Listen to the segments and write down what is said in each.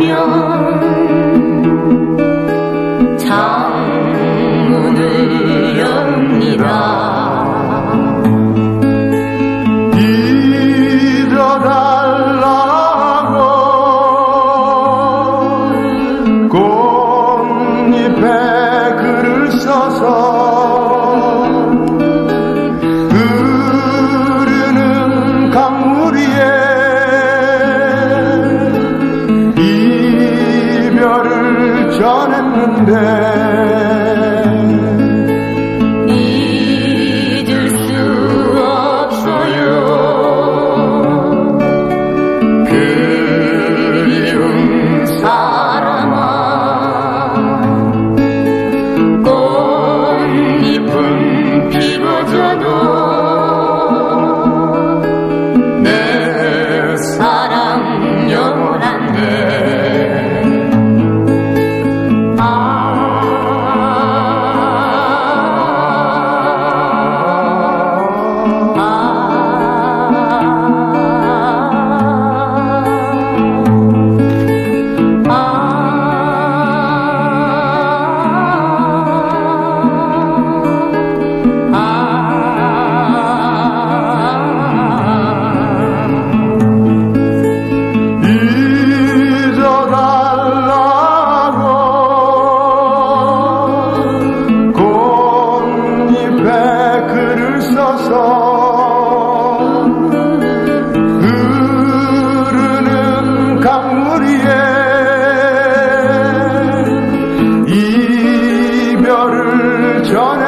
보면 창문을 엽니다. day.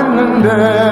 remnant